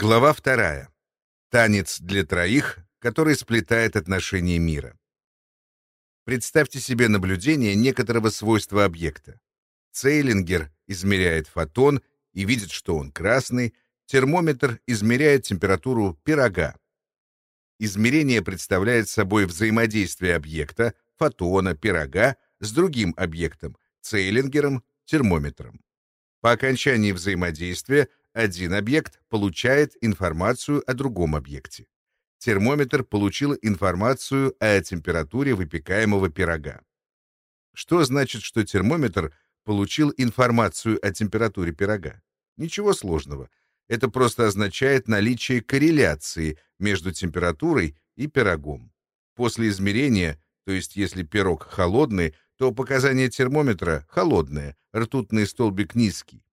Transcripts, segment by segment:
Глава вторая. Танец для троих, который сплетает отношения мира. Представьте себе наблюдение некоторого свойства объекта. Цейлингер измеряет фотон и видит, что он красный, термометр измеряет температуру пирога. Измерение представляет собой взаимодействие объекта, фотона, пирога с другим объектом, цейлингером, термометром. По окончании взаимодействия один объект получает информацию о другом объекте. Термометр получил информацию о температуре выпекаемого пирога. Что значит, что термометр получил информацию о температуре пирога? Ничего сложного. Это просто означает наличие корреляции между температурой и пирогом. После измерения, то есть если пирог холодный, то показание термометра холодное, ртутный столбик низкий.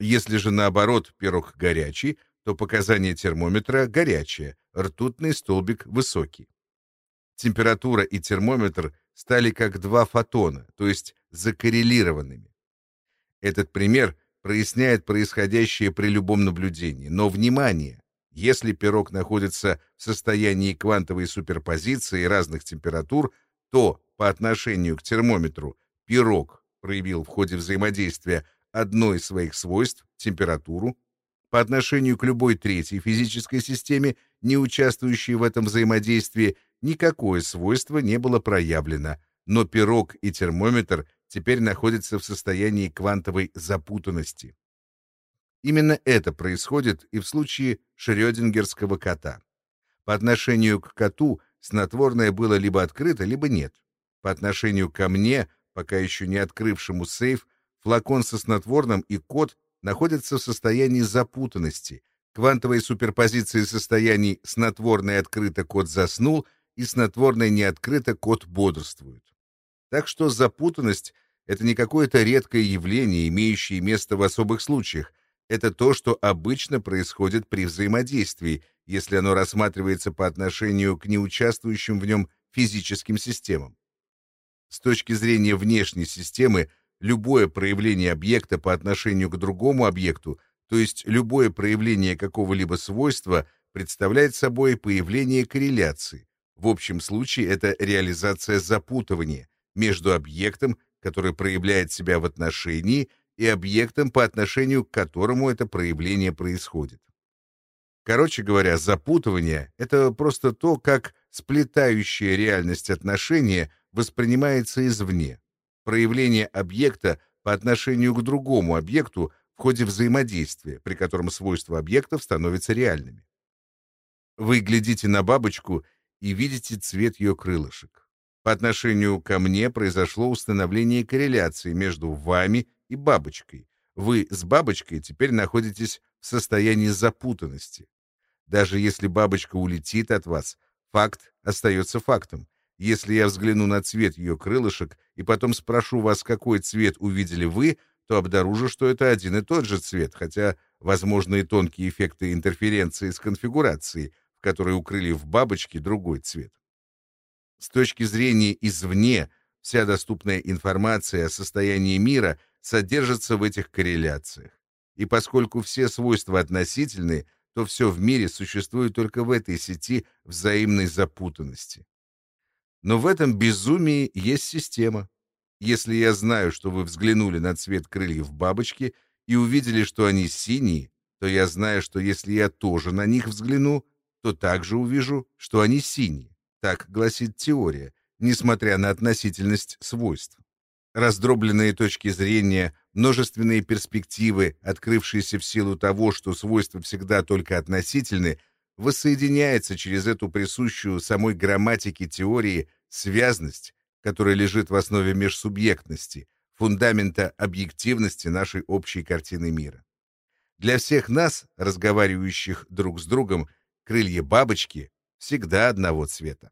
Если же наоборот пирог горячий, то показание термометра горячее, ртутный столбик высокий. Температура и термометр стали как два фотона, то есть закоррелированными. Этот пример проясняет происходящее при любом наблюдении. Но, внимание! Если пирог находится в состоянии квантовой суперпозиции разных температур, то по отношению к термометру пирог проявил в ходе взаимодействия одно из своих свойств — температуру, по отношению к любой третьей физической системе, не участвующей в этом взаимодействии, никакое свойство не было проявлено, но пирог и термометр теперь находятся в состоянии квантовой запутанности. Именно это происходит и в случае шрёдингерского кота. По отношению к коту снотворное было либо открыто, либо нет. По отношению ко мне, пока еще не открывшему сейф, флакон со снотворным и кот находятся в состоянии запутанности, квантовой суперпозиции состояний снотворное открыто, кот заснул, и снотворное не открыто, кот бодрствует. Так что запутанность — это не какое-то редкое явление, имеющее место в особых случаях. Это то, что обычно происходит при взаимодействии, если оно рассматривается по отношению к неучаствующим в нем физическим системам. С точки зрения внешней системы, любое проявление объекта по отношению к другому объекту, то есть любое проявление какого-либо свойства, представляет собой появление корреляции. В общем случае это реализация запутывания, между объектом, который проявляет себя в отношении, и объектом, по отношению к которому это проявление происходит. Короче говоря, запутывание — это просто то, как сплетающая реальность отношения воспринимается извне. Проявление объекта по отношению к другому объекту в ходе взаимодействия, при котором свойства объектов становятся реальными. Вы глядите на бабочку и видите цвет ее крылышек. По отношению ко мне произошло установление корреляции между вами и бабочкой. Вы с бабочкой теперь находитесь в состоянии запутанности. Даже если бабочка улетит от вас, факт остается фактом. Если я взгляну на цвет ее крылышек и потом спрошу вас, какой цвет увидели вы, то обнаружу, что это один и тот же цвет, хотя возможны и тонкие эффекты интерференции с конфигурацией, в которой укрыли в бабочке другой цвет. С точки зрения извне, вся доступная информация о состоянии мира содержится в этих корреляциях. И поскольку все свойства относительны, то все в мире существует только в этой сети взаимной запутанности. Но в этом безумии есть система. Если я знаю, что вы взглянули на цвет крыльев бабочки и увидели, что они синие, то я знаю, что если я тоже на них взгляну, то также увижу, что они синие. Так гласит теория, несмотря на относительность свойств. Раздробленные точки зрения, множественные перспективы, открывшиеся в силу того, что свойства всегда только относительны, воссоединяется через эту присущую самой грамматике теории связность, которая лежит в основе межсубъектности, фундамента объективности нашей общей картины мира. Для всех нас, разговаривающих друг с другом, крылья бабочки всегда одного цвета.